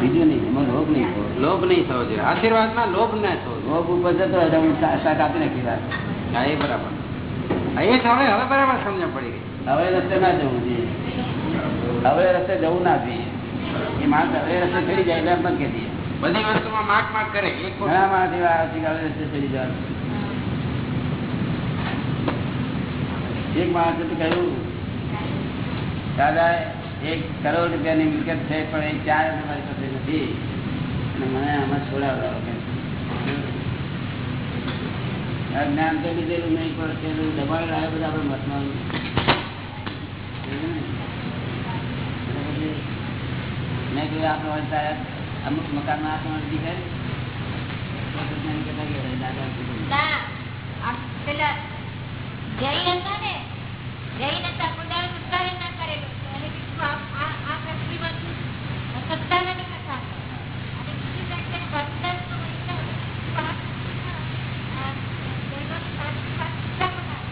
બીજું નહીં એમાં લોભ નહીં લોભ નહીં થવો જોઈએ. આશીર્વાદમાં લોભ ના થવો લોભ ઉપર જતો હોય તો હું શા- શાક આપી નાખી વાત. હા એ બરાબર. એ હવે હવે બરાબર સમજણ પડી ગઈ. હવે રસ્તે ના જવું જોઈએ. હવે રસ્તે જવું ના જોઈએ. એ માણસ હવે રસ્તે ચડી જાય એટલે એમ બંધ કરી બધી વસ્તુમાં માક માક કરે. એક ઘણા માણસ એવા આવે છે કે હવે રસ્તે ચડી જવાનું. એક માણસે તો કહ્યું દાદા એક કરોડ રૂપિયાની મિલકત છે પણ એ ચાર મારી પાસે નથી? અને મને આમાં છોડાવડાવો કે જ્ઞાન તો લીધેલું નહીં પણ તેનું દબાણ લાવે બધા આપણે મતમાં. મેં કહ્યું આપણે સાહેબ અમુક મકાનમાં આપણે અરજી કરી જૈન હતા ને, જૈન હતા, સત્તાને. અને બીજું આ- આ- આ ફેક્ટરીમાં શું? સત્તાને નહીં કરતા. અને બીજી ફેક્ટરી બંધનનું વૈષ્ણવ. પાંચ, આ જૈનોની પાંચ- પાંચ સત્તા બનાવે.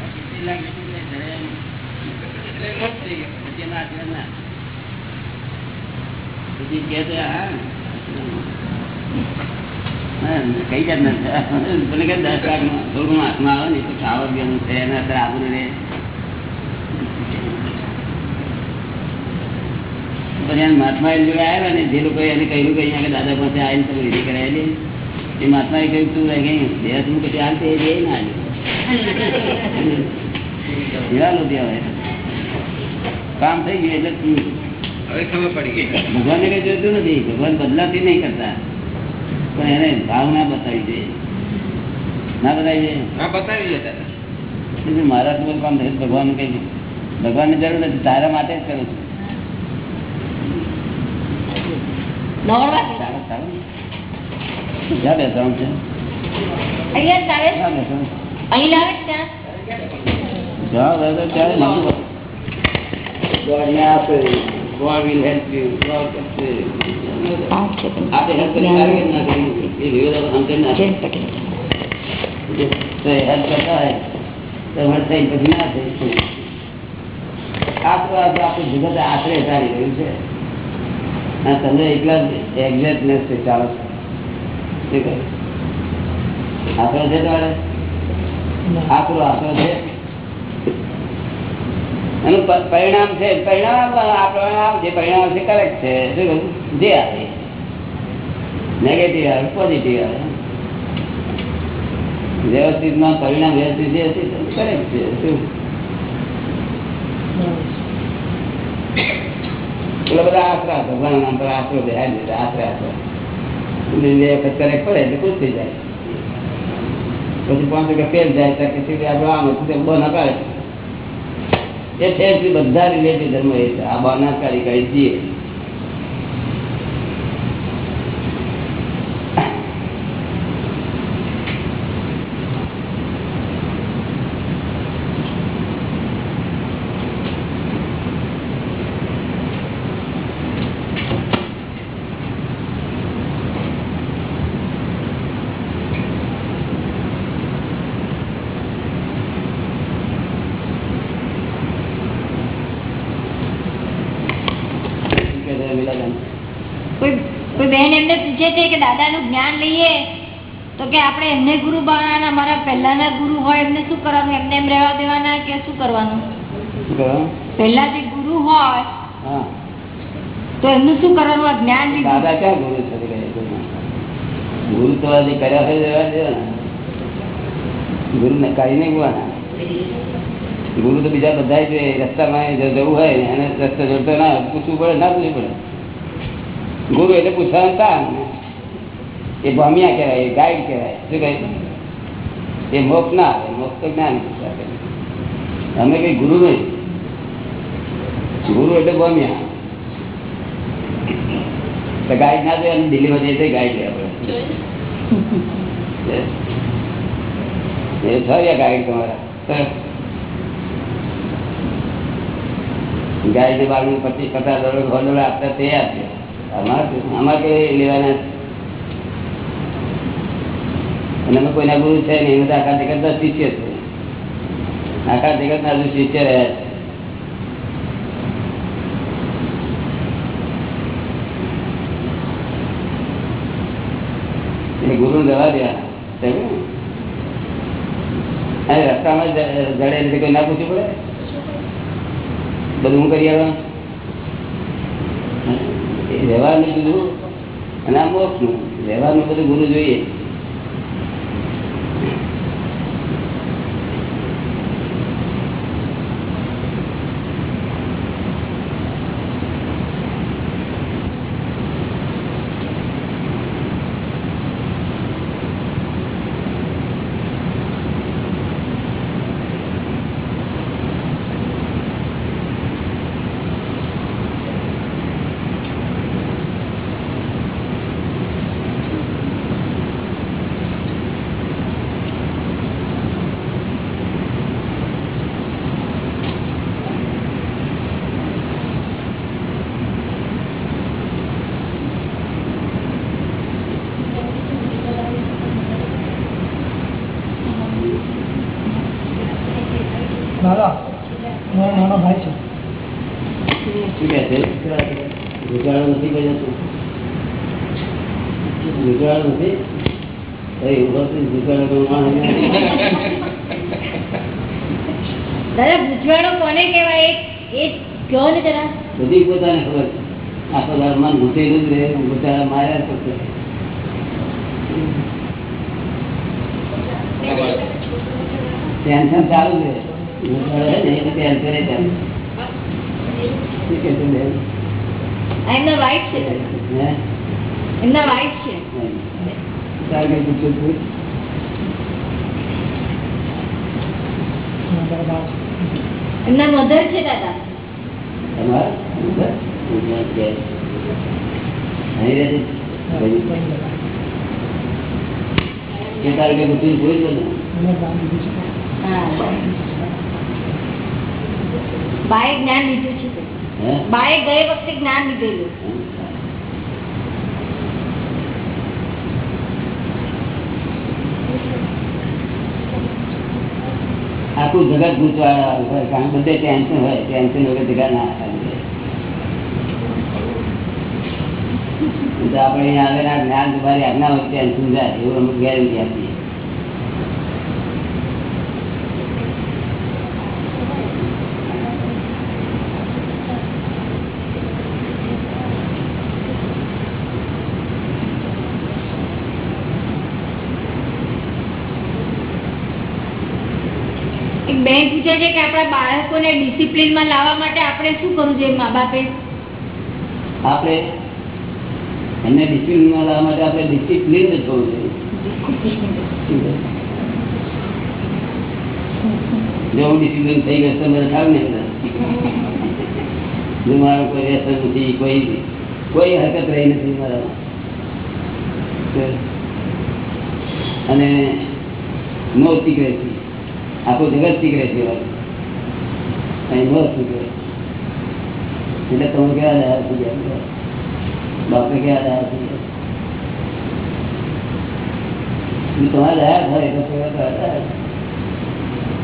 પછી કે છે, હા. હા, કઈ જાત નથી એના મહાત્મા એ જોડે આવ્યા ને જે લોકો એને કહ્યું કે દાદા પાસે આવીને તમે વિધિ કરાયેલી એ મહાત્મા એ કહ્યું તું કઈ ગઈ દેહ તું પછી હાલ તે ના એવા લોકો કામ થઈ ગયું એટલે હવે ખબર પડી ગઈ. ભગવાનને કઈ જોઈતું નથી. ભગવાન બદલાતી નહીં કરતા. પણ એને ભાવના બતાવી દે ના બતાવી દે હા બતાવી દે મારા તો કામ થયું ભગવાન કઈ નહીં. જરૂર નથી. તારા માટે જ કરું છું. બેસવાનું છે? અહીંયા લાવે છે. જ્યાં જ્યાં બેસો ત્યારે નહીં. God ને આપે God will help you. God કરશે. આપણે help કરી સારી ના કરી. એ વિરોધાભાસ સમજણ ના તો એ કરતા હોય તો મને થઈ પછી ના થઈ આ તો આ તો જગત આશરે ચાલી રહ્યું છે. આ તમે એકલા એક્ઝેક્ટનેસ છે ચાલો. આશરો છે તમારે? આશરો આશરો છે? એનું પરિણામ છે, પરિણામ આપણને જે પરિણામ છે કરેક્ટ છે. જે આવે. નેગેટિવ આવે પોઝિટિવ આવે. વ્યવસ્થિતમાં પરિણામ વ્યવસ્થિત હશે કરેક્ટ છે. એટલે બધા આશરા ભગવાન નામ પર આશરો દે આશરા આશરા. વખત કરેક્ટ પડે, એટલે ખુશ થઈ જાય. પછી પાંચ રૂપિયા ફેલ જાય ત્યાં કે આમ બહાના કાઢે એ છે બધા રિલેટિવ ધર્મ એ છે. આ બાના કાઢી કાઢી જઈએ શું કહે છે વિલાબેન? કોઈ કોઈ બહેન એમને પૂછે છે કે દાદાનું જ્ઞાન લઈએ તો કે આપણે એમને ગુરુ બનાવવાના મારા પહેલાના ગુરુ હોય એમને શું કરવાનું? એમને એમ રહેવા દેવાના કે શું કરવાનું? પહેલા જે ગુરુ હોય તો એમનું શું કરવાનું? આ જ્ઞાન દાદા ક્યાં ગુરુ છે? તે? ગુરુ તો આજે કર્યા હોય રહેવા દેવાના. ગુરુ ને કાઢી નહીં ગુવાના ગુરુ તો બીજા બધા જ રસ્તામાં જવું હોય એને રસ્તો જોડતો ના પૂછવું પડે ના પૂછવું પડે. ગુરુ એટલે પૂછવાનું કામ. એ ભમ્યા કહેવાય એ ગાઈડ કહેવાય. શું કહે એ મોક્ષ ના આવે મોક્ષ તો જ્ઞાન. અમે કઈ ગુરુ નહીં. ગુરુ એટલે ભમ્યા. તો ગાઈડ ના જોઈએ દિલ્હીમાં જઈએ ગાઈડ લે આપણે એ થયા ગાઈડ તમારા. ગાઈડ બાળનું પચીસ પચાસ ડોલર સો આપતા તે આપશે અમારે અમારે કઈ લેવાના અને અમે કોઈના ગુરુ છે નહીં બધા આખા જગત ના શિષ્ય છે. આખા જગત ના શિષ્ય રહ્યા છે. ગુરુ જવા દે. અને રસ્તામાં જડે એટલે કોઈ ના પૂછવું પડે? બધું હું કરી આવ્યા વ્યવહારનું બધું. અને આ મોક્ષનું. વ્યવહારનું બધું ગુરુ જોઈએ દાદા મારો નાનો ભાઈ છે શું કહે છે ગુજારો નથી કોઈ જતું ગુજારો નથી એ ઊભો થઈને ગુજારો કરવાનો નથી. દાદા ગુજવાડો કોને કહેવાય એ એ કહો ને જરા બધી પોતાને ખબર છે આખો દાડો મન ઘૂંટેલું જ રહે ગુજારા માર્યા કરશે ટેન્શન ચાલુ છે ગુજારો છે ને એટલે ટેન્શન એ ચાલુ શું કહે છે બેન? આ એમના વાઈફ છે હે? એમના વાઈફ છે ચાલ કે પૂછ્યું તું? મારા બા છે એમના મધર છે દાદા તમારા? અંદર? ગુજરાત ગયા. અહીં રહે છે? ભાઈ. એ તારે કે પૂછ્યું જોઈ લો ને? એને દાન દીધું છે. હા. બાએ જ્ઞાન લીધું છે. બાય બાએ ગયે વખતે જ્ઞાન લીધેલું. આખું જગત ગૂંચવાડા હોય, કારણ બધે ટેન્શન હોય ટેન્શન વગર જગા ના આપણે આવેલા જ્ઞાન તમારી આજ્ઞા હોય ટેન્શન જાય એવું અમુક ગેરંટી આપીએ એક બેન પૂછે છે કે આપણા બાળકોને ડિસિપ્લિનમાં લાવવા માટે આપણે શું કરવું જોઈએ મા બાપે? આપણે એમને ડિસિપ્લિનમાં લાવવા માટે આપણે ડિસિપ્લિન જ થવું જોઈએ. ને જો મારો કોઈ વ્યસન કોઈ કોઈ હરકત રહી નથી મારામાં. અને નો સિક્રેસી આખું જગત સિક્રેસી હોય અહીં નો સિક્રેસી એટલે તમે કેવા રહ્યા થઈ ગયા બાપે કેવા રહ્યા થઈ ગયા તમારે રહ્યા થાય તો કેવા તો રહ્યા.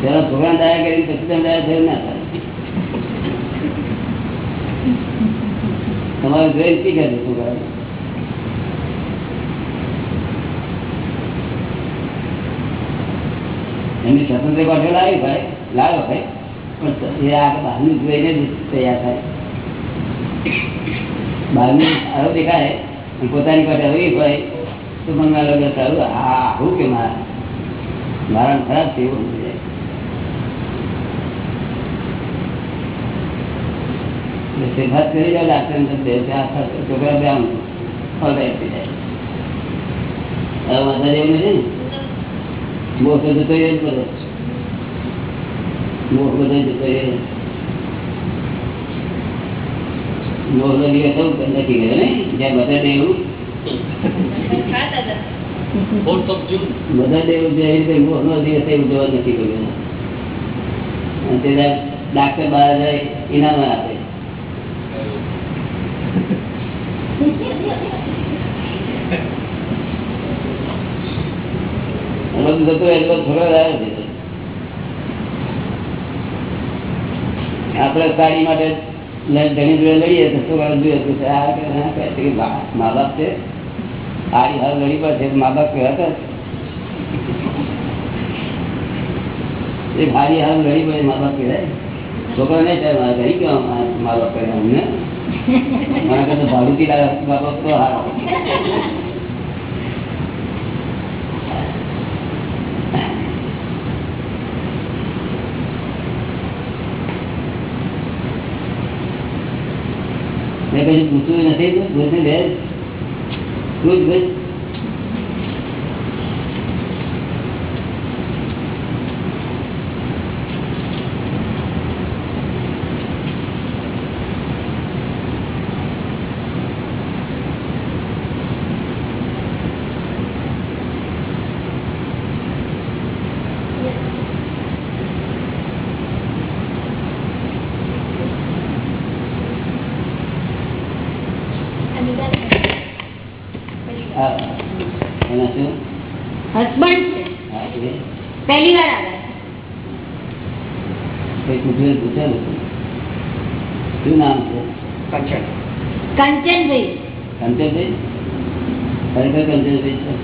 પેલા છોકરા દયા કરી પછી તમે દયા થયું ના થાય તમારે જોઈ શીખે છે છોકરા એમની સ્વતંત્ર પાછળ લાવી ભાઈ લાવો ભાઈ પણ એ આ બહારનું જોઈને જ તૈયાર થાય. બહારનું સારું દેખાય અને પોતાની પાસે આવી હોય તો મને લાગે સારું. આ આવું કે મારા. મારા ખરાબ છે એવું સમજી જાય એટલે સિફાત કરી જાવ ડાક્ટર ને બે ચાર છોકરા બે આમ ઓલરાઈટ થઈ જાય. હવે વાંધો જેવું નથી ને મોહ તો જતો રહે જ બધો મોહ બધો મોહ દિવસ એવું નથી ગયો ને? જ્યાં બધા જૂન બધા ડે જે મોહનો દિવસ એવું ઉજવવા નથી તે ડાક્ટર બહાર જાય, ઇનામ આપે. થોડો રહ્યો છે આપણે સાડી માટે ધણી જોડે લઈએ તો શું કરવું જોઈએ કહે મા બાપ છે. સારી હાલ લડી પડશે મા બાપ કહેવાતા એ ભારી હાલ લડી પડે, મા બાપ કહેવાય. છોકરો નહીં થાય, મારા ઘરી કેવા મા- બાપ કહેવાય અમને. મારા કરતા ભાડુતી લાગે મા બાપ તો હારા મેં કશું પૂછવું નથી તો પૂછને લે પૂછ પૂછ હા એના શું હસબન્ડ છે. પહેલી વાર આવ્યા શું નામ છે? કંચન. કંચનભાઈ. કંચનભાઈ? ખરેખર કંચનભાઈ છે?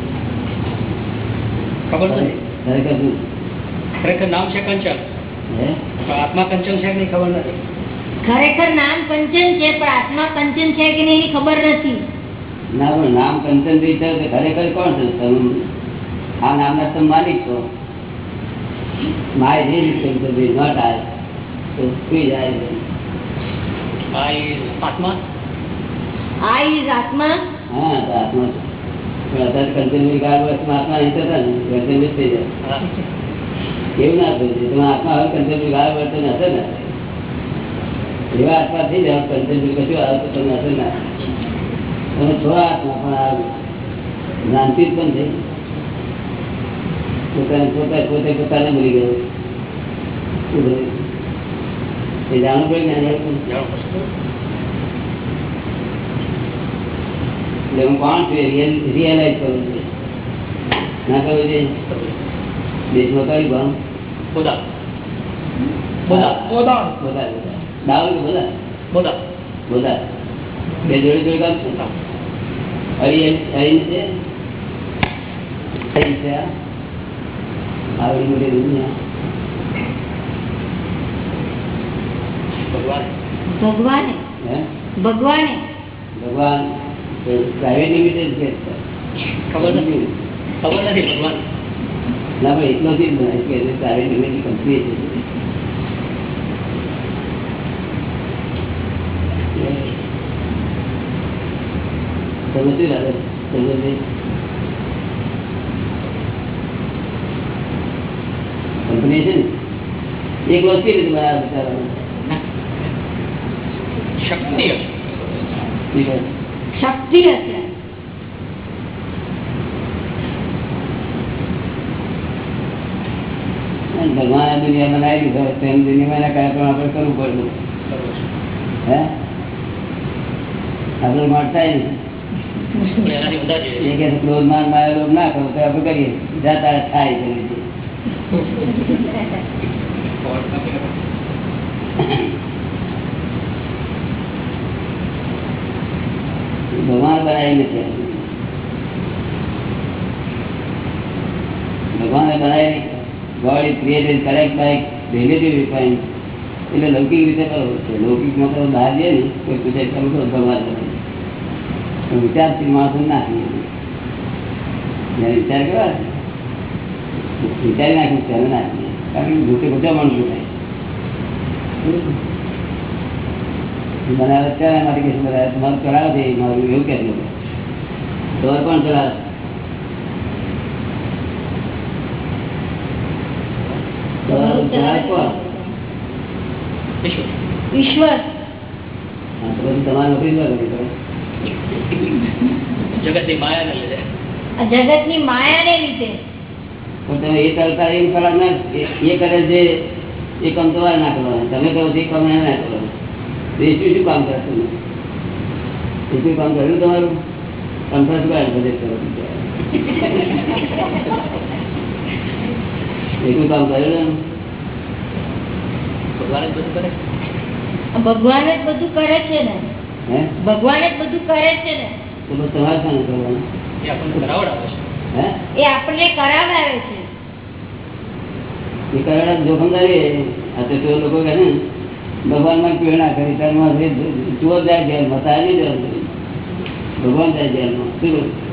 ખબર નથી ખરેખર શું? ખરેખર નામ છે કંચન? હે? પણ આત્મા કંચન છે કે નહીં ખબર નથી? ખરેખર નામ કંચન છે પણ આત્મા કંચન છે કે નહીં એની ખબર નથી. ના પણ નામ કંચનભાઈ છે તો ખરેખર કોણ છે? તમે આ નામના તમે માલિક છો. My real Kanchanbhai not I તો સુઈ જાય આત્મા? આઈ ઇઝ આત્મા? હા તો આત્મા છે. પણ અત્યારે કંચનભાઈ ગાળ વર્ષમાં આત્મા નહીં. થતા ને કંચનભાઈ થઈ જાય. હા. એવું ના થયું. છે તમે આત્મા હવે કંચનભાઈ ગાળ વર્તન હશે ને? એવા આત્મા થઈ જાય કંચનભાઈ કશું આવે તો તમને હશે ના? તમે છો આત્મા પણ આ જ્ઞાનથી જ પણ થઈ પોતાને પોતા પોતે પોતાને ભૂલી ગયો શું થયું? એ જાણવું પડે ને એને પણ. જાણો પછી. એટલે હું કોણ છું રિયલાઇઝ કરવું છે ના કરવું છે દેશમાં કઈ ભાવ બોધા બોધા પોદાણ બધા બધા દાવ કે બધા બોધા બધા બે જોડે જોડી કામ? હરી હરી છે? હરી છે આવડી મોટી દુનિયા. ભગવાન. ભગવાને? હે? ભગવાને? ભગવાન. પ્રાઇવેટ લિમિટેડ છે. ખબર નથી. ખબર નથી ભગવાન. ના ભાઈ એટલો જ પ્રાઇવેટ લિમિટેડ કંપની છે. લાગે તમે કંપની છે ને એક વસ્તુ રીતે બનાવે શક્તિ હશે ઠીક છે. શક્તિ હશે ભગવાન દુનિયા તેમ દુનિયામાં કાર્યક્રમ આપણે કરવું પડતું હે આપણે મળતા નહીં એ જોઈએ કે ક્રોધ માન માયા લોભ ના કરો તો આપણે કરીએ. જાતા થાય કરીએ છીએ. ભગવાન બનાવી નથી ભગવાને બનાવેલી God is created correct by relative refine એટલે લૌકિક રીતે કરો. છે લૌકિકમાં તો બહાર જઈએ ને કોઈ પૂછે કે અમુક ભગવાન બનાવે પણ વિચારશીલ માણસો નાખી વિચાર કરવા વિચારી નાખ્યું ત્યારે નાખીએ કારણ કે ભૂખે બધા માણસો થાય. બનાવે ત્યારે મારી કે બનાવે તમારું ચડાવે છે મારું એવું કે લોકો. તો પણ ચડાવે ઈશ્વર. તમારે નોકરી ના કરવી પડે જગતની માયાને લીધે. આ જગતની માયાને લીધે. એ કરતા એમ કરવા ના એ એ કરે છે એ કામ તમારે ના કરવાનું. તમે કહો છો એ કામ ના કરવાનું. એ શું શું કામ કરે એ શું કામ કર્યું તમારું? કંઠાસ કરે. એટલું કામ કર્યું ભગવાન જ બધું કરે ભગવાન જ બધું કરે છે ને. ભગવાન જ બધું કરે છે ને. તો તમારે શાને કરવાનું? એ આપણને કરાવડાવે છે. હે? એ આપણને કરાવડાવે છે. એ કરાડા જોખમદારી આ તો તેઓ લોકો કહે ને ભગવાનમાં પ્રેરણા કરી કર્મમાં જુઓ જાય જેલમાં તારે નહીં જવાનું. ભગવાન જાય જેલમાં શું?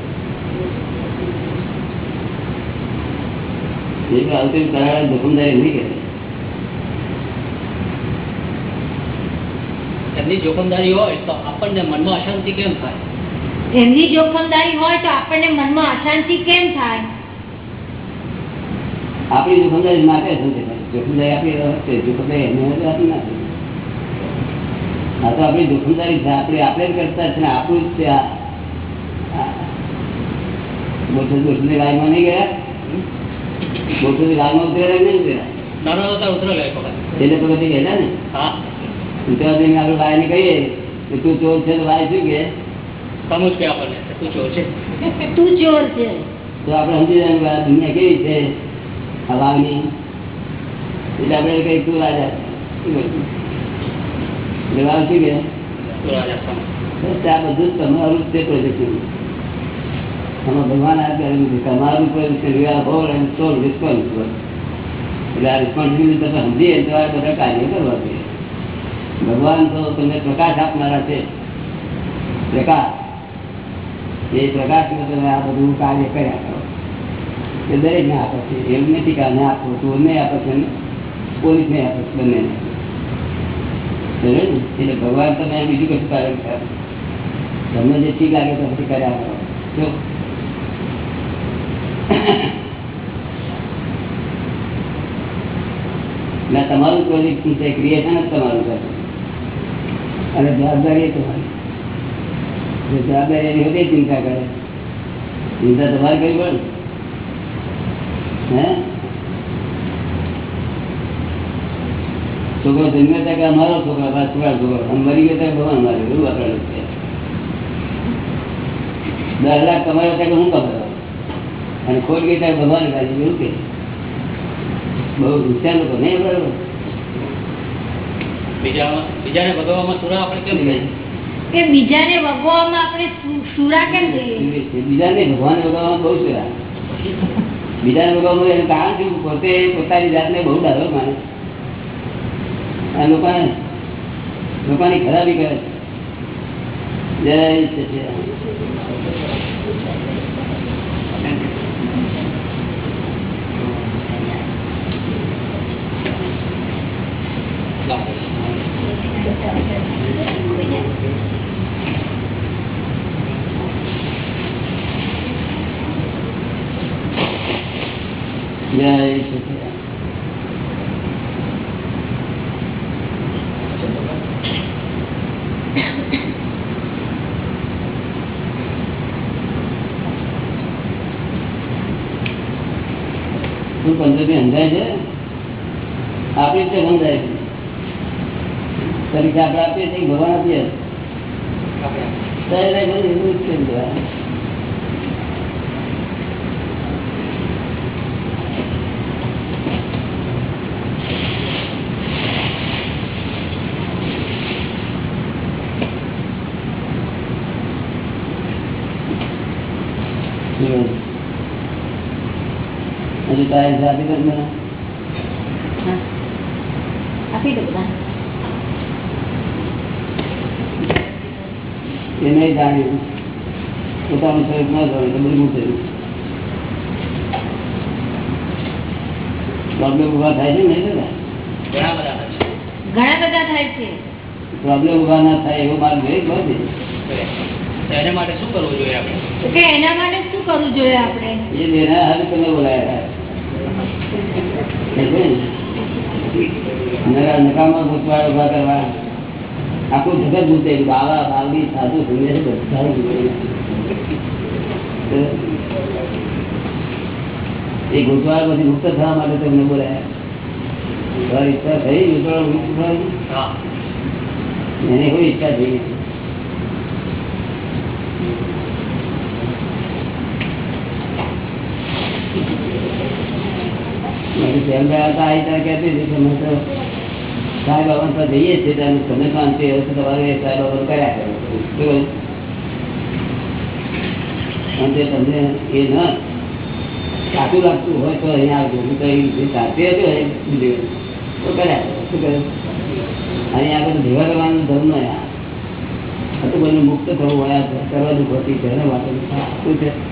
એ આવતી કરાડા જોખમદારી નહીં કરે એમની જોખમદારી હોય તો આપણને મનમાં અશાંતિ કેમ થાય? એમની જોખમદારી હોય તો આપણને મનમાં અશાંતિ કેમ થાય? આપણી જોખમદારી માટે જોખમદારી આપણી છે જોખમદારી એમને આપી ના થાય. આ તો આપણી જોખમદારી છે. આપણે આપણે જ કરતા છે ને આપણું જ છે આ. બોટલ બોટલ લાઈનમાં નહીં ગયા? બોટલ લાઈનમાં ઉતરેલા નહીં ઉતરેલા? નાના હતા ઉતરેલો એટલે પ્રગતિ ગયેલા ને? હા. ઉતરવા જઈને આપણે ભાઈને કહીએ કે તું ચોર છે તો ભાઈ શું કે? સમજ કે આપણને કે તું ચોર છે? તું ચોર છે. તો આપણે સમજી જાય કે આ દુનિયા કેવી છે? આ વાવની એટલે આપણે કઈ તું રાજા. શું કહ્યું? એટલે વાવ શું કે તું રાજા સમજ. બસ આ બધું જ તમારું જ છે પ્રોજેક્ટ આમાં ભગવાન આ કરેલું છે તમારું project you are whole and sole responsible એટલે આ રિસ્પોન્સિબિલિટી તમે સમજીએ તો આ બધા કાર્ય કરવા જોઈએ. ભગવાન તો તમને પ્રકાશ આપનારા છે. પ્રકાશ. એ પ્રકાશમાં તમે આ બધું કાર્ય કર્યા કરો. એ દરેકને આપે છે. એવું નથી કે આને આપો ચોરને આપે છે ને? પોલીસને આપે છે? બંનેને. બરાબર ને? એટલે ભગવાન તમે બીજું કશું કારણ કરે તમને જે ઠીક લાગે તો પછી કર્યા કરો. જો. ના, તમારું પ્રોજેક્ટ છે. ક્રિએશન જ તમારું છે. અને જવાબદારી તમારી. જવાબદારી એની હોતી ચિંતા કરે. ચિંતા તમારે કઈ પણ હે? છોકરો જન્મ્યો હતા કે અમારો છોકરો? છોકરા છોકરો. આમ મરી ગયો હતા ભગવાન મારે એવું વાપરેલું છે. દસ લાખ કમાયો ત્યાં કે હું કમાયો? અને ખોટ ગઈ ત્યારે ભગવાન કાઢી એવું કે. બહુ હોશિયાર લોકો નહીં, બરાબર? બીજાને ભગવામાં સુરા આપણે કેમ કે બીજાને ભગવામાં આપણે સુરા કેમ કહીએ? બીજાને ભગવાન બહુ છે બીજાને ભગવાન એનું કારણ શું? પોતે પોતાની જાતને બહુ ડાઘો માને. આ લોકોને લોકોની ખરાબી કરે છે. જય સચિદાનંદ. જય. શું પંચોતેર સમજાય છે? આપણી રીતે સમજાય છે. પરીક્ષા આપણે આપીએ છીએ ભગવાન આપીએ. બધું એવું જ છે બધું. હમ. હજુ આપી પર મને. આપી દો બધા. એ નહીં જાણ્યું. પોતાનું સ્વરૂપ ના જાણ્યું તો બધું થયું. પ્રોબ્લેમ ઊભા થાય છે ને નહીં બધા ઘણા બધા થાય છે. પ્રોબ્લેમ ઊભા ના થાય એવો માર્ગ જોઈએ બહુ છે. તો માટે શું કરવું જોઈએ આપણે? તો કે એના માટે શું કરવું જોઈએ આપણે? એ દેના હાલ તમે બોલાયા નકામા ભૂતવાળ ઊભા કરવા. આખું જગત ભૂતે બાવા બાવડી સાધુ સુંદર બધા ભૂતે. એ ગૂંચવાડ પછી મુક્ત થવા માટે તમને બોલાયા. તમારી ઈચ્છા થઈ ગૂંચવાડ મુક્ત થવાની એને કોઈ ઈચ્છા થઈ નથી. મારી કર્યા ન સાચું લાગતું હોય તો અહીંયા આવજો. હું તો એ સાચી હતી તો કર્યા કરો. શું કહ્યું? અહીંયા આગળ ભેગા કરવાનું ધર્મ ન તો બધું મુક્ત થવું હોય સર્વ છે જેને માટે શું છે.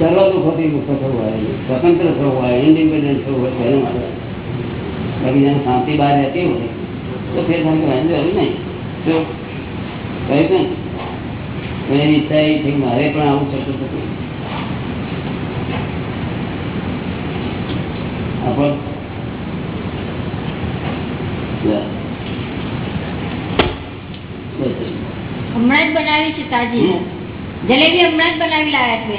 સર્વ દુઃખોથી મુક્ત થવું હોય સ્વતંત્ર થવું હોય ઇન્ડિપેન્ડન્ટ થવું હોય તેના બાકી જેને શાંતિ બહાર રહેતી હોય તો ફેર તમે કહેવાની જરૂર નહીં. તો કહ્યું ને એની ઈચ્છા એ થઈ મારે પણ આવું થતું થતું આપણ. હમણાં જ બનાવી છે તાજી. જલેબી હમણાં જ બનાવી લાવ્યા છે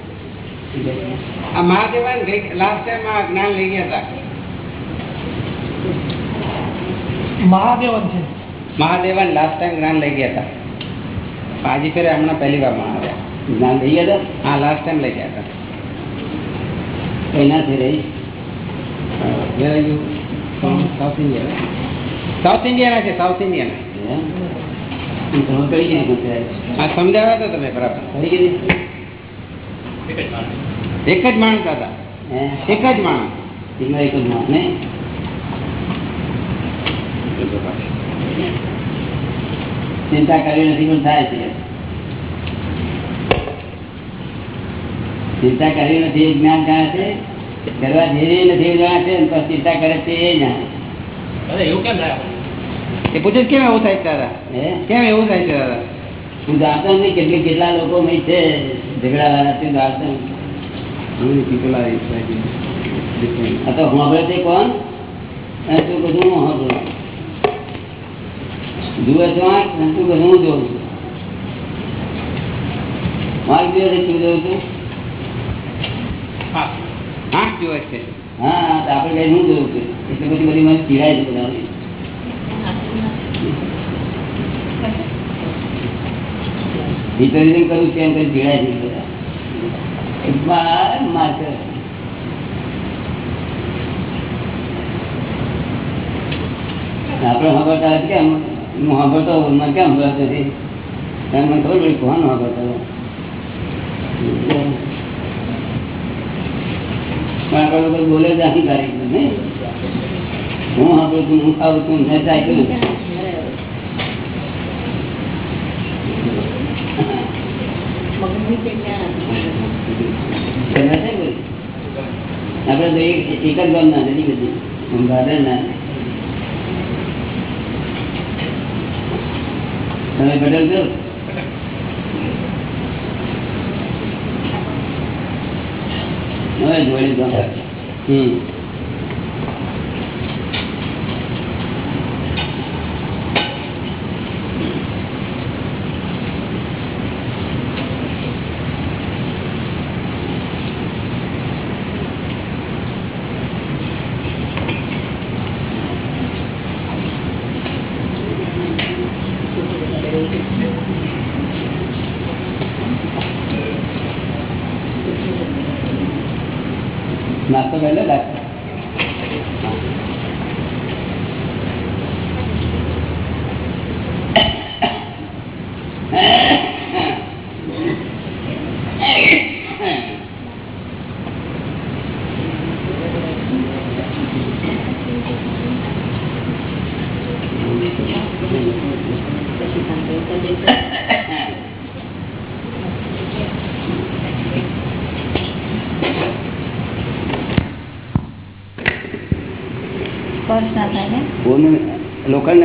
આ મહાદેવન લાસ્ટ ટાઈમ આ જ્ઞાન લઈ ગયા હતા. મહાદેવન છે. મહાદેવન લાસ્ટ ટાઈમ જ્ઞાન લઈ ગયા હતા. આજે ફેરે હમણાં પહેલી વારમાં આવ્યા. જ્ઞાન લઈ ગયા હતા? હા લાસ્ટ ટાઈમ લઈ ગયા હતા. એનાથી રહી. South right? સાઉથ ઇન્ડિયાના છે સાઉથ ઇન્ડિયાના સમજાવ્યા હતા તમે બરાબર. એક જ માણસ હતા એક જ માણસ. એમાં એક જ માણસ. ને ચિંતા કરવી નથી પણ થાય છે. ચિંતા કરવી નથી એ જ્ઞાન જાણે છે. કરવા જેવી નથી જાણે છે તો ચિંતા કરે છે એ જાણે એ પૂછે કેમ એવું થાય દાદા? કેમ એવું થાય છે દાદા? હું જાણતો નથી કેટલી કેટલા લોકો મેં છે. ઝઘડા વાળા છે જાણતો નથી. આ તો સાંભળે તે કોણ અને તું બધું હું સાંભળું જુએ છો આંખ અને તું બધું હું જોઉં છું આંખ જુએ છે તું જોઉં છું આંખ જુએ છે હા તો આપણે કઈ હું જોઉં છું એટલે પછી બધી મને ચીડાય છે બધા રિપેરિંગ કરું છું એમ કરી ચીડાય છે માર કરે આપણે સાંભળતા નથી કેમ? હું સાંભળતો મને કેમ સાંભળતો નથી? એમ મને ખબર પડી કોણ સાંભળતો પણ આપણે લોકો બોલે જ નહીં? હું સાંભળું છું, હું ખાવું છું મેં ચાખ્યું ખબર છે કોઈ? આપણે તો એક જ ગામ ના નથી બધી. હું ગાર્ડનના તમે પટેલ છો? હવે જોડે હમ. પહેલો લાગતો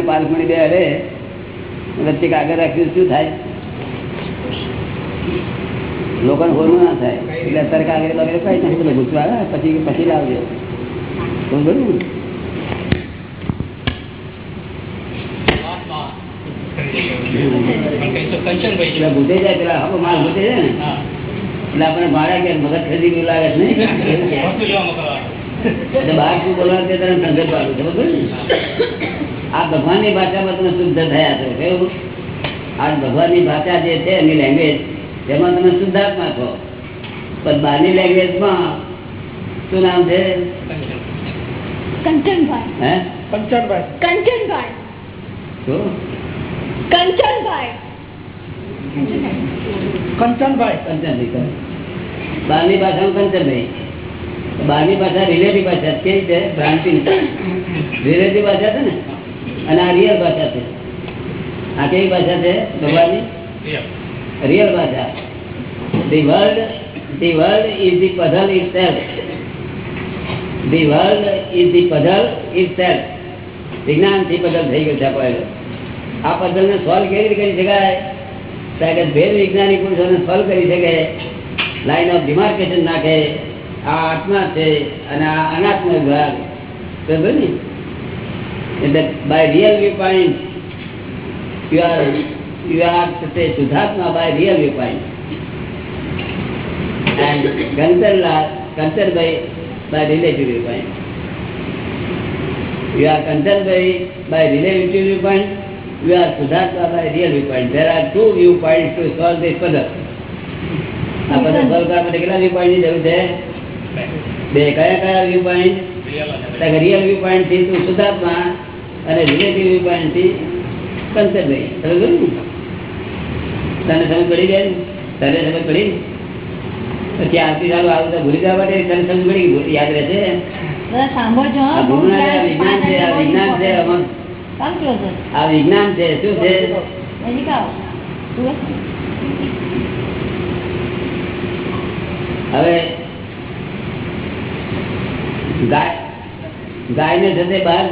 ને બે અરે વચ્ચે કાગળ રાખ્યું શું થાય? લોખંડ હોનું ના થાય. એટલે અત્યારે કાગળ બાગળ કઈ નથી પેલું ગુસવા પછી પછી લાવજો. બરોબર. ભૂતે જાય પેલા હકો માલ ભૂતે જાય ને? એટલે આપણે મારા કે મગજ ખરીદી ગયું લાગે છે નહીં? બહાર શું બોલવાનું તે તરત સંગત પાડું છે બરોબર આ ભગવાનની ભાષામાં તમે શુદ્ધ થયા છો કેવું? આ ભગવાનની ભાષા જે છે એની લેંગ્વેજ તેમાં તમે શુદ્ધાત્મા છો. પણ બહારની લેંગ્વેજમાં શું નામ છે? કંચનભાઈ. હે? કંચનભાઈ. કંચનભાઈ. શું? કંચનભાઈ. કંચનભાઈ. કંચનભાઈ. બહારની ભાષામાં કંચનભાઈ. બહારની ભાષા રિલેટિવ ભાષા કેવી છે ભ્રાંતિ. રિલેટિવ ભાષા છે ને? અને આ રિયલ ભાષા છે. આ કેવી ભાષા છે ભગવાનની? રિયલ ભાષા. The world the world is the puzzle is self the world is the puzzle itself વિજ્ઞાનથી puzzle થઈ ગયું છે આપણે આ પધલને સોલ્વ કેવી રીતે કરી શકાય? સાહેબ ભેદ વિજ્ઞાની પુરુષોને સોલ્વ કરી શકે. લાઈન ઓફ ડિમાર્કેશન નાખે. આ આત્મા છે અને આ અનાત્મ વિભાગ બરાબર ને? એટલે by real view point you are you are to say Shuddhatma by real viewpoint. And Gantarla, Gantar by, by relative viewpoint. You are concerned by, by relative viewpoint, you are Shuddhatma by real viewpoint. There are two viewpoints to solve this puzzle. આ puzzle solve કરવા માટે કેટલા viewpoint ની જરૂર છે બે કયા કયા viewpoint? રિયલ viewpoint થી તું શુદ્ધાત્મા અને રિલેટિવ viewpoint થી કંચનભાઈ સમજ તને સમજ પડી જાય તને સમજ પડી પછી આવતી સારું આવું તો ભૂલી જવા માટે તને સમજ પડી યાદ રહેશે? આ વિજ્ઞાન છે શું છે? હવે ગાય ને જતે બહાર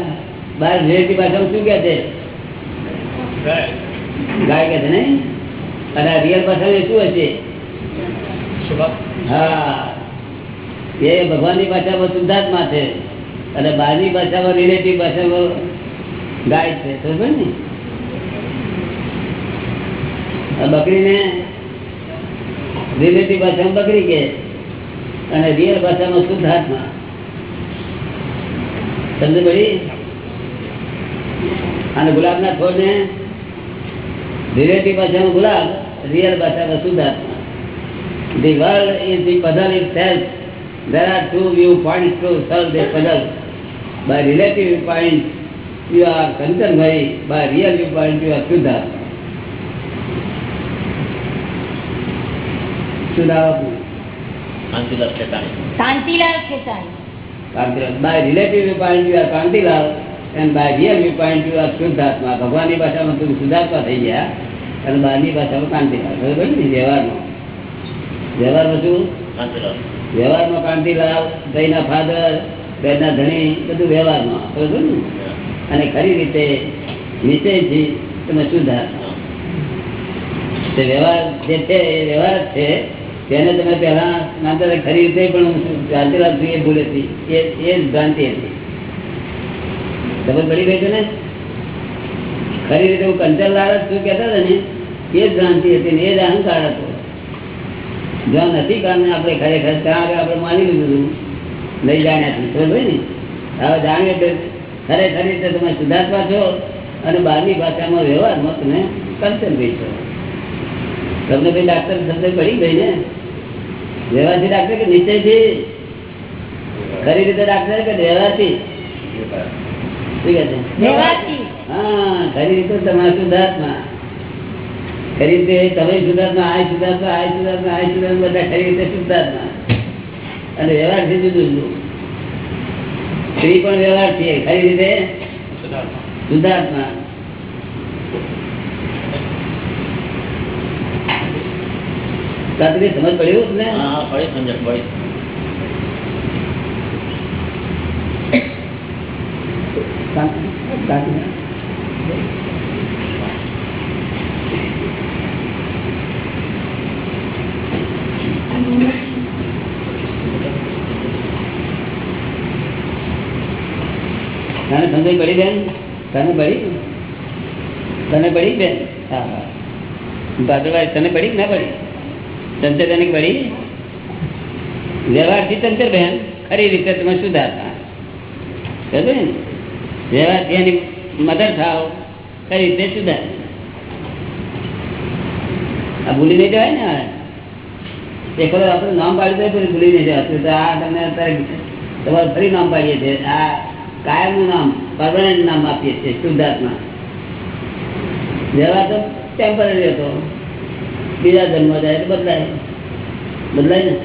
બહાર વેરતી ભાષામાં શું કહે છે? ગાય કે છે નહીં? અને રિયલ ભાષામાં શું હશે? હા, એ ભગવાનની ભાષામાં શુદ્ધાત્મા છે. અને બહારની ભાષામાં રિલેટિવ ભાષામાં ગાય છે. સમજ ને? બકરીને રિલેટિવ ભાષામાં બકરી કે અને રિયલ ભાષામાં શુદ્ધાત્મા. સમજ પડી? અને ગુલાબના છોડને રિલેટિવ ભાષામાં ગુલાબ રિયલ ભાષામાં શુદ્ધાત્મા The world is the puzzle itself. There are two viewpoints to solve the puzzle. By relative viewpoint, you are Kanchanbhai. By real viewpoint, you are Shuddha. Shuddha. Shantilal ખેતાણી By relative viewpoint, you are Kantilal. And by you are. ભગવાનની ભાષામાં તું શુદ્ધાત્મા થઈ ગયા. અને બહારની ભાષામાં કાંતિલાલ બરોબર ને વ્યવહારમાં? વ્યવહારમાં શું? વ્યવહારમાં કાંતિલાલ ભાઈના ફાધર બેના ધણી બધું વ્યવહારમાં. બરોબર ને? અને ખરી રીતે નિશ્ચયથી તમે સુધાર તે વ્યવહાર જે છે એ વ્યવહાર જ છે. તેને તમે પહેલા માનતા ખરી રીતે પણ ક્રાંતિલાલ એ ભૂલ હતી એ એ જ ભ્રાંતિ હતી. ખબર પડી ગઈ છે ને? ખરી રીતે હું કંચનલાલ જ શું કહેતા હતા ને, એ જ ભ્રાંતિ હતી ને, એ જ અહંકાર હતો. જ્યાં નથી કારણે આપણે ખરેખર ત્યાં આગળ આપણે માની લીધું હતું. નહીં જાણ્યા છીએ. ખબર ને? હવે જાણીએ તો ખરેખર રીતે તમે સુધાર્થમાં છો અને બહારની ભાષામાં વ્યવહારમાં તમે કંચન ભાઈ છો તમને ભાઈ ડાક્ટર શબ્દ પડી ગઈ ને? વ્યવહારથી ડાક્ટર કે નિશ્ચયથી? ખરી રીતે ડાક્ટર કે વ્યવહારથી? ખરી શુદ્ધાત્મા. ખરી રીતે તમે શુદ્ધાત્મા આ શુદ્ધાત્મા આ શુદ્ધાત્મા આ શુદ્ધાત્મા બધા ખરી રીતે શુદ્ધાત્મા. અને વ્યવહારથી જુદું જુદું. સ્ત્રી પણ વ્યવહાર છે ખરી રીતે શુદ્ધાત્મા. તાત્રી સમજ પડ્યું ને શાંતિ શાંતિ તને સમજ પડી બેન? તને પડી? તને પડી બેન? હા હા. ભાદરભાઈ તને પડી ના પડી? તંત્ર તને પડી? વ્યવહારથી તંત્ર બેન. ખરી રીતે તમે સુધારતા. સમજે ને? વ્યવહારથી જેની મદદ થાવ, કઈ રીતે સુધાર? આ ભૂલી નહીં જવાય ને. એક વખત આપણું નામ પાડી દે ભૂલી નહીં જવાતું તો આ તમને અત્યારે તમારે ફરી નામ પાડીએ છીએ. આ કાયમનું નામ પરમાનન્ટ નામ આપીએ છીએ, શુદ્ધાત્મા. જેવા તો ટેમ્પરરી હતો. બીજા જન્મ જાય તો બદલાય. બદલાય ને?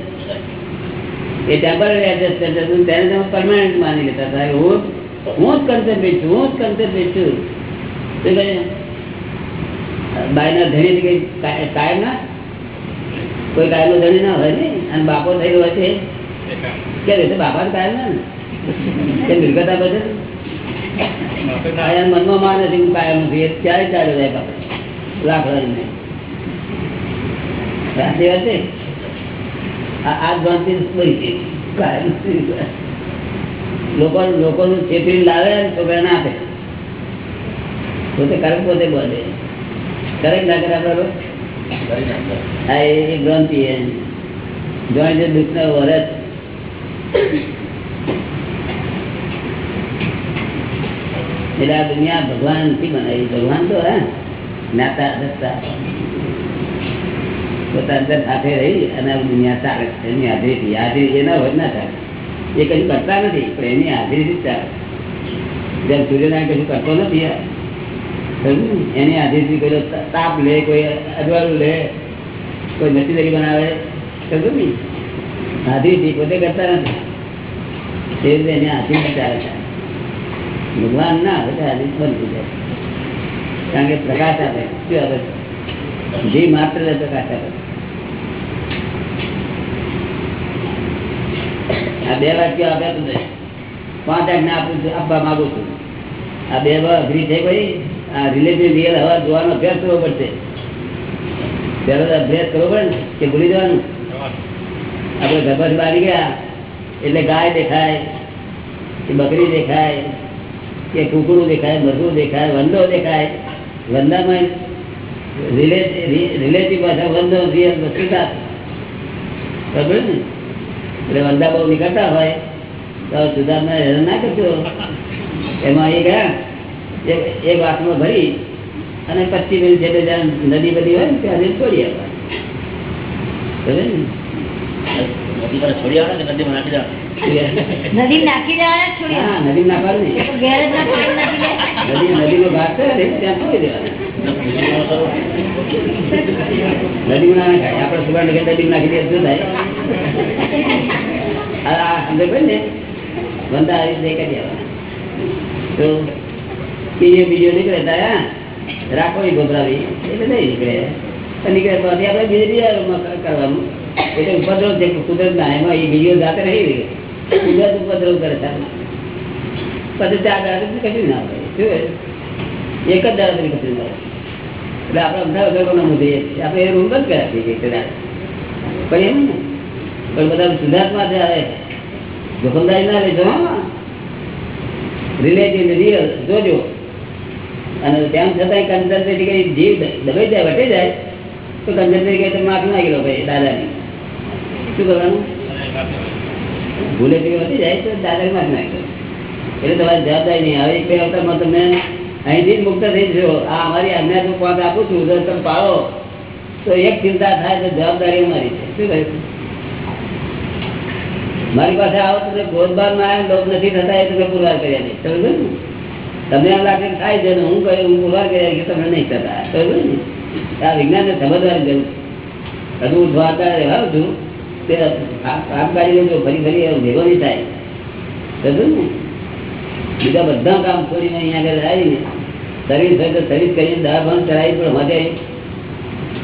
એ ટેમ્પરરી એડજસ્ટમેન્ટ હતું. તેને તમે પરમાનન્ટ માની લેતા હતા. હું હું જ કન્સેપ્ટ છું હું જ કન્સેપ્ટ છું શું કહે? બાયના ધણી કઈ કાય- કાયમ ના? કોઈ કાયમ ધણી ના હોય ને? અને બાપો થયેલો હોય છે? ક્યારે રીતે? બાપા ને કાયમ ના ને? મિલકત એના મનમાં માને છે હું કાયમ નથી. ક્યારે ચાલ્યો જાય બાપા? વર્ષને સાચી વાત છે આ ભ્રાંતિ બરી છે કાયમ. લોકો લોકોનું છેતરી લાવે અને છોકરાને આપે. પોતે કરે પોતે બોલે. કરે કે ના કરે આપડે હા, એ ગ્રંથિ જોઈને દુઃખ નો વરસ. એટલે આ દુનિયા ભગવાનથી બનાવી. ભગવાન તો હા. નાતા દસતા પોતા અંદર સાથે રહી અને દુનિયા ચાલે એની હાજરીથી. હાજરી એના હોય, ના ચાલે. એ કશું કરતા નથી, પણ એની હાજરી ચાલે. જેમ સૂર્યનારાયણ કશું કરતો નથી એની હાજરીથી કોઈ તાપ લે, કોઈ અજવાળું લે, કોઈ મશીનરી બનાવે. સમજ્યું ને? હાજરીથી પોતે કરતા નથી. તે રીતે એની હાજરી ચાલે છે. ભગવાન ના બધા હાજરી બંધ જાય. કારણ કે પ્રકાશ આપે. શું આપે? જે માત્ર પ્રકાશ આપે. આ બે વાક્યો આપ્યા તું પાંચ આજ્ઞા આપું છું, આપવા માંગુ છું. આ બે અઘરી થઈ ગઈ, આ રિલેટિવ રિયલ હવા જોવાનો અભ્યાસ કરવો પડશે. તો અભ્યાસ કરવો પડે ને, કે ભૂલી જવાનું? આપણે ગભર બારી ગયા એટલે ગાય દેખાય, કે બકરી દેખાય, કે કુકડું દેખાય, મરઘું દેખાય, વંદો દેખાય. વંદામાં રિલેટિવ ભાષા વંદો રિયલ વસ્તુતા ખબર ને? એટલે વંદા બહુ નીકળતા હોય તો હેરાન ના કરજો. એમાં એ ગયા એક એક વાતમાં ભરી અને પચીસ મિનિટ જેટલે જ્યાં નદી બધી હોય ને ત્યાં છોડી આવવા ખબર ને? નદી નાખી દેવાના? છોડી હા નદી નાખવાનું નહીં. તો ઘેર જ ના પાણી નાખી લે નદી નદીનો ઘાટ છે ને ત્યાં છોડી દેવાનું. નદી ના નાખાય આપણે સુગંધ કે નદીમાં નાખી દે શું થાય? આ સમજે ને બંધા બીજો નીકળે ત્યાં રાખો એ ગભરાવી એટલે નહીં નીકળે નીકળે તો આપણે બીજે બીજા કરવાનું એટલે ઉપદ્રવ છે કુદરત ના એમાં એ બીજો જાતે રહી કુદરત ઉપદ્રવ કરે સારું પછી ચાર દાદા કશું ના શું એક જ દાદા કશું ના એટલે આપણે અમદાવાદ આપણે એ રૂમ બંધ કર્યા છીએ એક દાડા પણ એમ ને ના વધી જાય તો દાદાની. માફી લો એટલે તમારી જવાબદારી નહીં. હવે તમે અહીંથી મુક્ત થઈ જશો. આ અમારી આજ્ઞા જો પાંચ આપું છું તમે પાડો, તો એક ચિંતા થાય, તો જવાબદારી અમારી છે. શું કહ્યું? મારી પાસે આવો તો ગોદબારમાં લોક નથી થતા, એ તમે પુરવાર કર્યા નહીં. સમજો ને? તમને એમ લાગે થાય છે હું કહ્યું, હું પુરવાર કર્યા કે તમને નહીં થતા. સમજો ને? આ વિજ્ઞાનને સમજવાની જરૂર હજુ હું દ્વારકા રહેવા છું તે કામ જો લેજો ફરી ફરી ભેગો નહીં થાય. સમજો ને? બીજા બધા કામ છોડીને અહીંયા આગળ આવીને સર્વિસ હોય તો સર્વિસ કરીને દવા બંધ કરાવી પણ મજા આવી.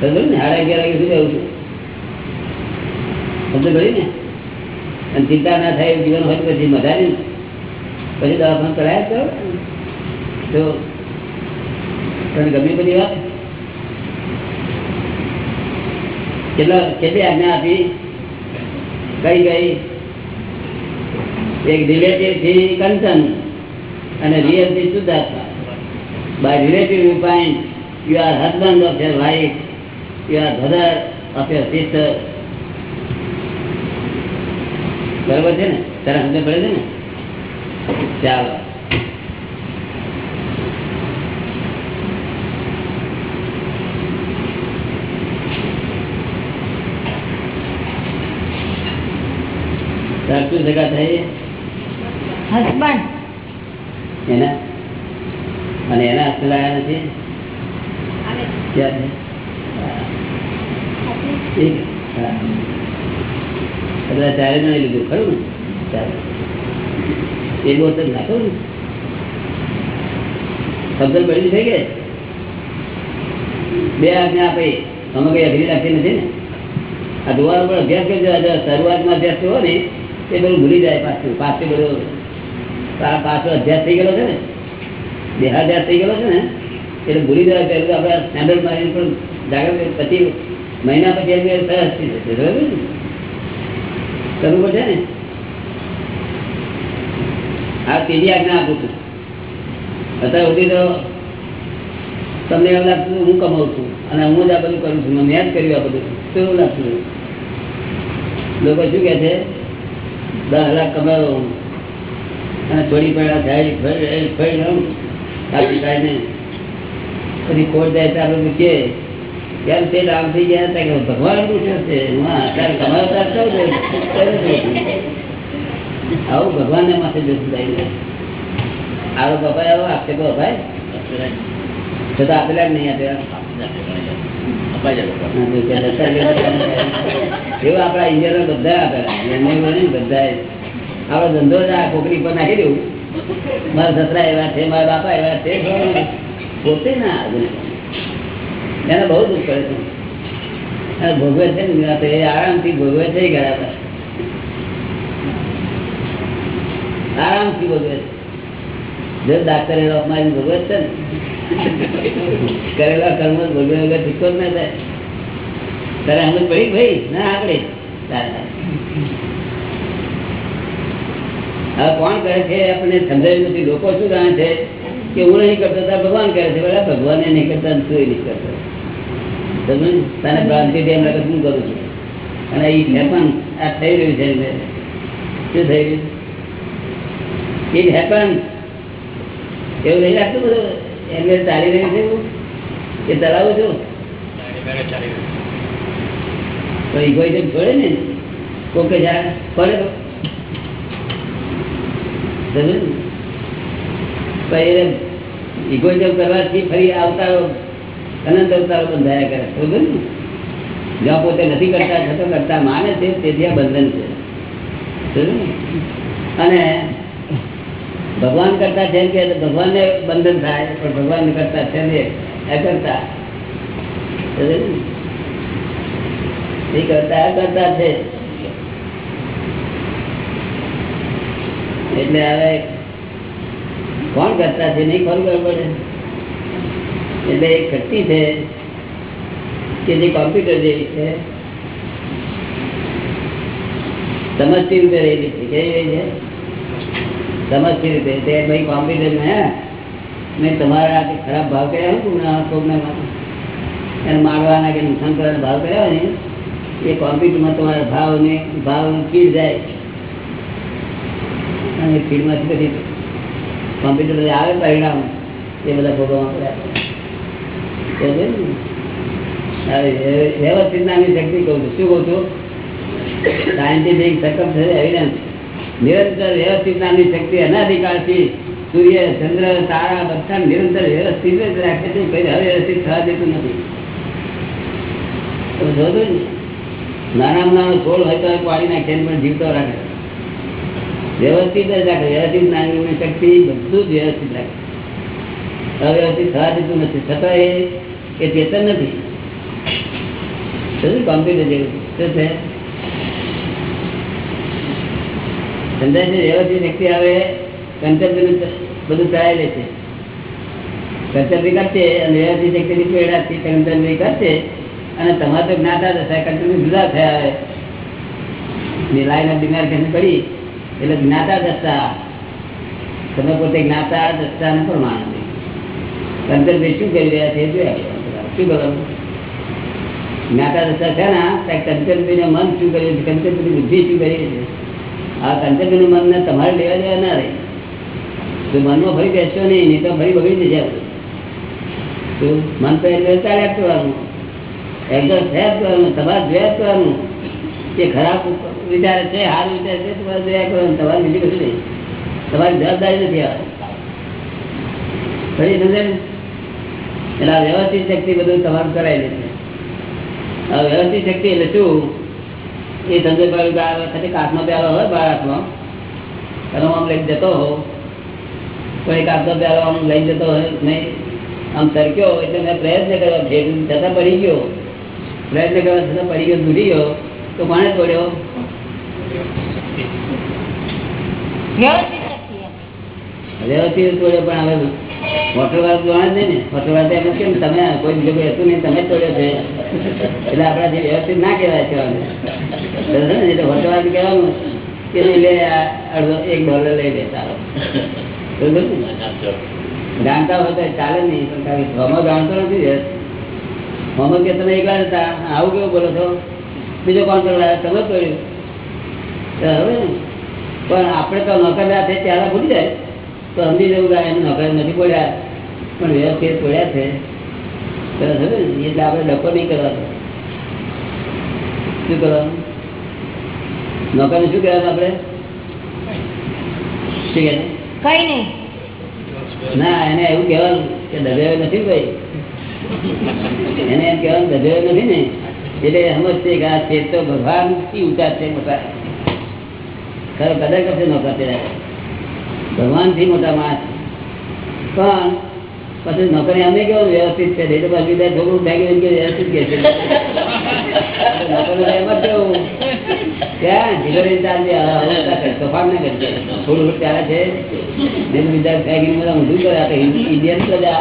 સમજો ને? સાડા અગિયાર વાગે સુધી આવું છું. સમજો કરીને અને ચિંતા ના થાય જીવન હોય પછી મજા નહીં પછી દવાખાન કરાયા કરો તો તને ગમી બધી વાત? કેટલા કેટલી આજ્ઞા આપી? કઈ ગઈ? એક રિલેટિવથી કંચન અને રિયલથી શુદ્ધાત્મા. By relative you find you are husband of your wife you are brother of your sister બરોબર છે ને? તારે સમજ પડે છે ને? ચાલો. શું સગા થઈ હસબન્ડ. એના? અને એના હાથ લાયા નથી? ક્યાં છે? હા. ચારે લીધું, ખરું ને? એ એ બોતલ નાખો ને સમજણ પડી થઈ ગઈ બે આજ્ઞા આપે. અમે કઈ અઘરી રાખી નથી ને? આ દુવાનો પણ અભ્યાસ કરજો. શરૂઆતમાં અભ્યાસ થયો ને, એ બધું ભૂલી જાય પાછું. પાછું બધું પાછો અભ્યાસ થઈ ગયેલો છે ને? દેહાધ્યાસ થઈ ગયેલો છે ને? એટલે ભૂલી જાય પહેલું આપણે સ્ટેન્ડર્ડ મારીને પણ જાગૃત પછી મહિના પછી એ થઈ જશે બરાબર ને આ ત્રીજી આજ્ઞા આપું છું. અત્યારે સુધી તો તમને એવું લાગતું હું કમાઉં છું અને હું જ આ બધું કરું છું. મેં જ કર્યું આ બધું. કેવું લાગતું હતું? લોકો શું કે છે? દસ લાખ કમાયો અને થોડી પેલા થાય ફરી ફરી પછી કોર્ટ જાય તો આપણે કેમ તે રામ થઈ ગયા હતા કે ભગવાન. આવું ભગવાન ને માથે જોતું થાય આવો બાપા આવો, આપશે કહો ભાઈ. છતાં આપેલા નહીં આપ્યા એવું બધા આપેલા. ધંધો જ આ કોકરી પર નાખી દેવું. મારા સસરા એવા છે, મારા બાપા એવા છે. પોતે ના આગળ. એને બહુ દુઃખ કરે છે. ભોગવે છે ને એ આરામથી ભોગવે છે ગયા આરામથી ભોગવે છે. જો ડાક્ટર એનો મારીને ભોગવે છે ને, કરેલા કર્મ ભોગવે વગર ઠીકો જ ના થાય. તારે અમે પડી ભાઈ? ના, આગળ. હવે કોણ કરે છે? આપણને સમજાયું નથી. લોકો શું જાણે છે? કે હું નહીં કરતો ભગવાન કરે છે. બરાબર ભગવાન એ નહીં કરતા, તું નહીં કરતો. તને ભ્રાંતિ દે એમ લાગે શું કરું છું? અને એ હેપન આ થઈ રહ્યું છે. શું થઈ રહ્યું? It happen. એવું નહીં લાગતું બધું? એમને ચાલી રહ્યું છે એવું? એ ચલાવો છું? તો ઇગોઇઝમ છોડે ને? કોકે જા પડે તો. પછી ઇગોઇઝમ કરવાથી ફરી અવતારો અનંત અવતારો બંધાયા કરે. બોલું ને? જ્યાં પોતે નથી કરતા છતાં કરતા માને છે, તેથી આ બંધન છે. અને ભગવાન કરતા છે કે કે ભગવાનને બંધન થાય, પણ ભગવાન કરતા છે ને, એ કરતા. એ કરતા કરતા છે. એટલે હવે કોણ કરતા છે, નહીં કોણ કરવું પડે. એટલે એક શક્તિ છે કે જે કોમ્પ્યુટર જેવી છે સમજતી રીતે રહેલી છે કેવી રહી છે સમજતી રીતે તે ભાઈ કોમ્પ્યુટર ને મેં તમારા આ ખરાબ ભાવ કર્યા હોય ને કોકને એને મારવાના કે નુકસાન કરવાના ભાવ કર્યા હોય ને એ કોમ્પ્યુટરમાં તમારા ભાવ ને ભાવ કીડ જાય અને ફીડમાંથી પછી કોમ્પ્યુટર જે આવે પરિણામ એ બધા ભોગવવા પડે સમજ્યો ને? હવે વ્ય- વ્યવસ્થિત નામની શક્તિ કહું છું. શું કહું છું? સાયન્ટિફિક સકમ છે એવિડન્સ નિરંતર વ્યવસ્થિત નામની શક્તિ અનાધિકાળથી સૂર્ય, ચંદ્ર, તારા બધા નિરંતર વ્યવસ્થિત જ રાખે છે. કોઈ અવ્યવસ્થિત થવા દેતું નથી. જોજો ને? નાના નાનો છોડ હોય તો પાડી નાખે પણ જીવતો રાખે વ્યવસ્થિત જ રાખે વ્યવસ્થિત નાની શક્તિ બધું જ વ્યવસ્થિત રાખે અવ્યવસ્થિત થવા દેતું નથી. છતાં એ એ ચેતન નથી. કોમ્પ્યુટર જેવું શું છે? વ્યવસ્થિત શક્તિ આવે કંચનભાઈ બધું ચલાવી લે છે. કંચનભાઈ કરશે અને વ્યવસ્થિત કંચનભાઈ કરશે અને તમારે તો જ્ઞાતા દશા કંચનભાઈ જુદા થયા આવે ને લાઈન બીમાર કેમ પડી, એટલે જ્ઞાતા દશા તમે પોતે જ્ઞાતા દશા ને પ્રમાણ કંચનભાઈ શું કરી રહ્યા છે જોયા શું કરવાનું જ્ઞાતા દશા છે ને કંચનભાઈ મન શું કર્યું છે કંચનભાઈ બુદ્ધિ શું કરી છે આ કંચનભાઈ મન ને તમારે લેવા દેવા ના રહે. તો મનમાં ફરી બેસશો નહીં નહીં તો ફરી બગડી જશે. તો મન તો એટલે ચાલ્યા કરવાનું. એકદમ જ કરવાનું, તમારે જ કરવાનું. કે ખરાબ વિચાર છે, હાર વિચાર છે, તમારે જોયા કરવાનું. તમારે કશું નહીં. તમારી જવાબદારી નથી આવે ફરી? એટલે વ્યવસ્થિત શક્તિ બધું તમારું કરાવી દે હવે વ્યવસ્થિત શક્તિ એટલે શું? એ સંજય ભાઈ આ વખતે કાચનો પ્યાલો હોય બાર હાથમાં અને આમ લઈ જતો હો. કોઈ કાચનો પ્યાલો આમ લઈ જતો હોય નહીં. આમ સરક્યો એટલે મેં પ્રયત્ન કર્યો. ભેગું છતાં પડી ગયો પ્રયત્ન કર્યો છતાં પડી ગયો તૂટી ગયો તો કોને તોડ્યો? વ્યવસ્થિત તોડ્યો પણ હવે તમે જાણતા ચાલે નહીં, પણ હોમો જાણતો નથી કે તમે એકલા હતા આવું કેવું બોલો છો? બીજો કોણ કરવા તમે તોડ્યું. હવે પણ આપણે તો નોકર છે, ત્યારે ભૂલી જાય. તો સમજી જવું કે એને નોકર નથી પડ્યા પણ વ્યવસ્થિત પડ્યા છે. એટલે આપણે ડકો નહીં કરવાનો. શું કરવાનું? નોકરને શું કહેવાનું આપણે? કઈ નહીં. ના એને એવું કહેવાનું કે દબાવ્યો નથી ભાઈ. એને એમ કહેવાનું દબાવ્યો નથી ને. એટલે સમજશે કે આ છે તો ભગવાનથી ઊંચા છે મોટા ખરો કદર કરશે નોકર તે ભગવાનથી મોટા માણસ. પણ પછી નોકરી અમે કેવું વ્યવસ્થિત છે? એટલે પછી બીજા છોકરું ફેંકી કે વ્યવસ્થિત કે છે? નોકરીને એમ બધા ઊંધું કરે. આ ઇન્ડિયન બધા.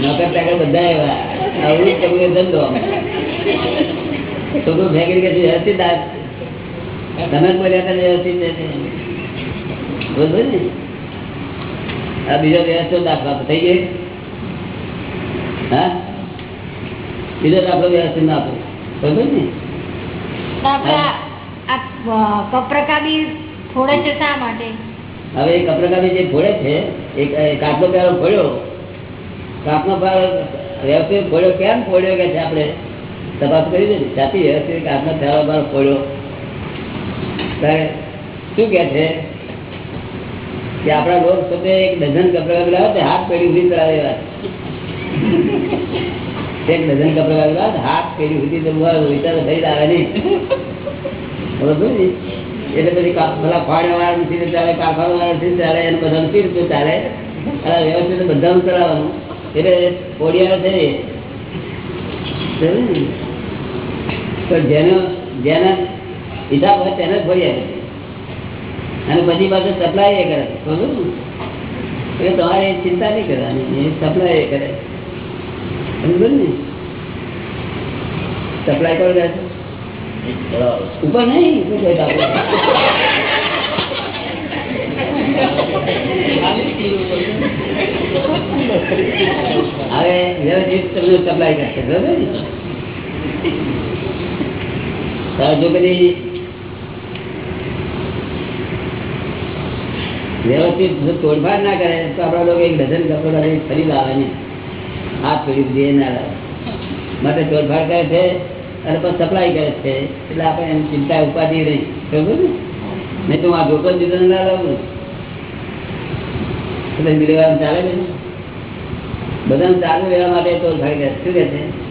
નોકર ચાકર બધા એવા. આવું તમે ધંધો. છોકરું ફેંકીને કે વ્યવસ્થિત તમે બોલ્યા છે બરોબર ને? આ બીજો વ્યવસ્થિત દાખલા થઈ ગઈ હા? બીજો દાખલો વ્યવસ્થિત ના આપો બરોબર ને? તો આપણે આ આ કપ્રકાબી ફોડે છે શા માટે? હવે એ કપરકાબી જે ફોડે છે એક કાચનો પ્યારો ફોડ્યો. કાચનો પ્યારો વ્યવસ્થિત ફોડ્યો કેમ ફોડ્યો કે છે આપણે? તપાસ કરી દે ને. સાચી વ્યવસ્થિત કાચનો પ્યારો ફોડ્યો. ત્યારે શું કે છે? કે આપણા લોક પોતે એક ડઝન કપડા લાવ્યા હાથ પેઢી ઊભી કરાવે એક ડઝન કપડા લાવ્યા હાથ પેઢી ઊભી તો વિચાર થઈ આવે નહીં. એટલે પછી કા- પેલા ફાડે વાળા નથી ચાલે કાફા વાળા નથી ચાલે, એને બધા નથી રીતે ચાલે? અને વ્યવસ્થિત બધાનું ચલાવવાનું એટલે કોડિયાનો છે. તો જેનો જેના હિસાબ હોય તેને જ કરે. અને બધી પાસે સપ્લાય એ કરે. એટલે તમારે ચિંતા નહીં કરવાની. એ સપ્લાય કરે. સમજો ને? સપ્લાય કરો છે ઉપર નહીં હવે વ્યવસ્થિત તમને સપ્લાય કરશે, બરોબર ને? જો કદી વ્યવસ્થિત તોડફાડ ના કરે, તો આપણા લોકો એક ડઝન કપડા ખરીદ ફરી લાવવાની હાથ પીડી દે ના લાવે. માટે તોડફાડ કરે છે, અને પછી સપ્લાય કરે છે. એટલે આપણે એમ ચિંતા ઉપાધિ રહી. બરોબર ને? નહીં તો આ જોતો દીધો ના લાવું. એટલે ચાલે છે બધાને ચાલુ રહેવા માટે તોડફાડ કરે શું કે છે?